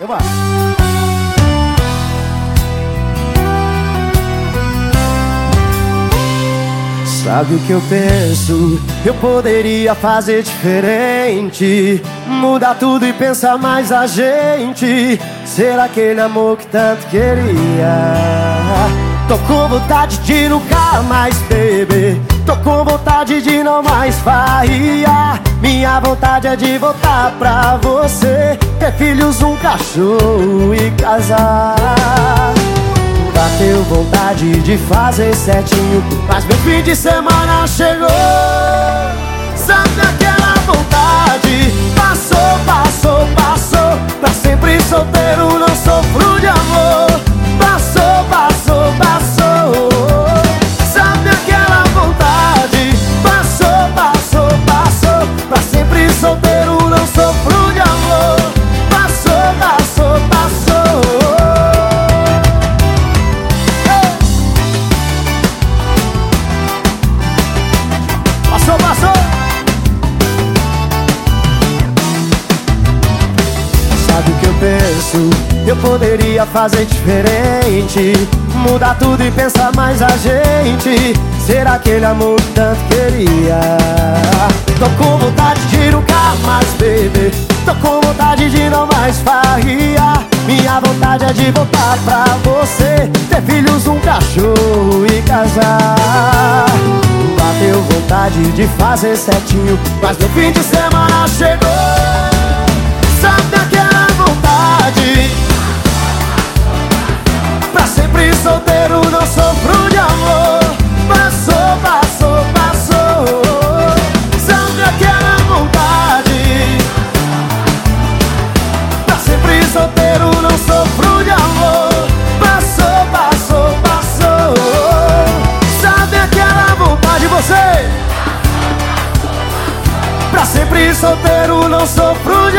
Eu vou. Sabe o que eu penso? Eu poderia fazer diferente Mudar tudo e pensar mais a gente Ser aquele amor que tanto queria Tô com vontade de nunca mais beber Tô com vontade de não mais farriar Minha vontade é de voltar pra você Ter filhos, um cachorro e casar. Bateu vontade de fazer certinho Mas meu fim de semana chegou. Sabe penso? Eu poderia fazer diferente. Mudar tudo e pensar mais a gente. Ser aquele amor que tanto queria. Tô com vontade de nunca mais beber Tô com vontade de não mais farriar Minha vontade é de voltar pra você. Ter filhos, um cachorro e casar. Bateu vontade de fazer certinho Mas no fim de semana chegou solteiro não sofro de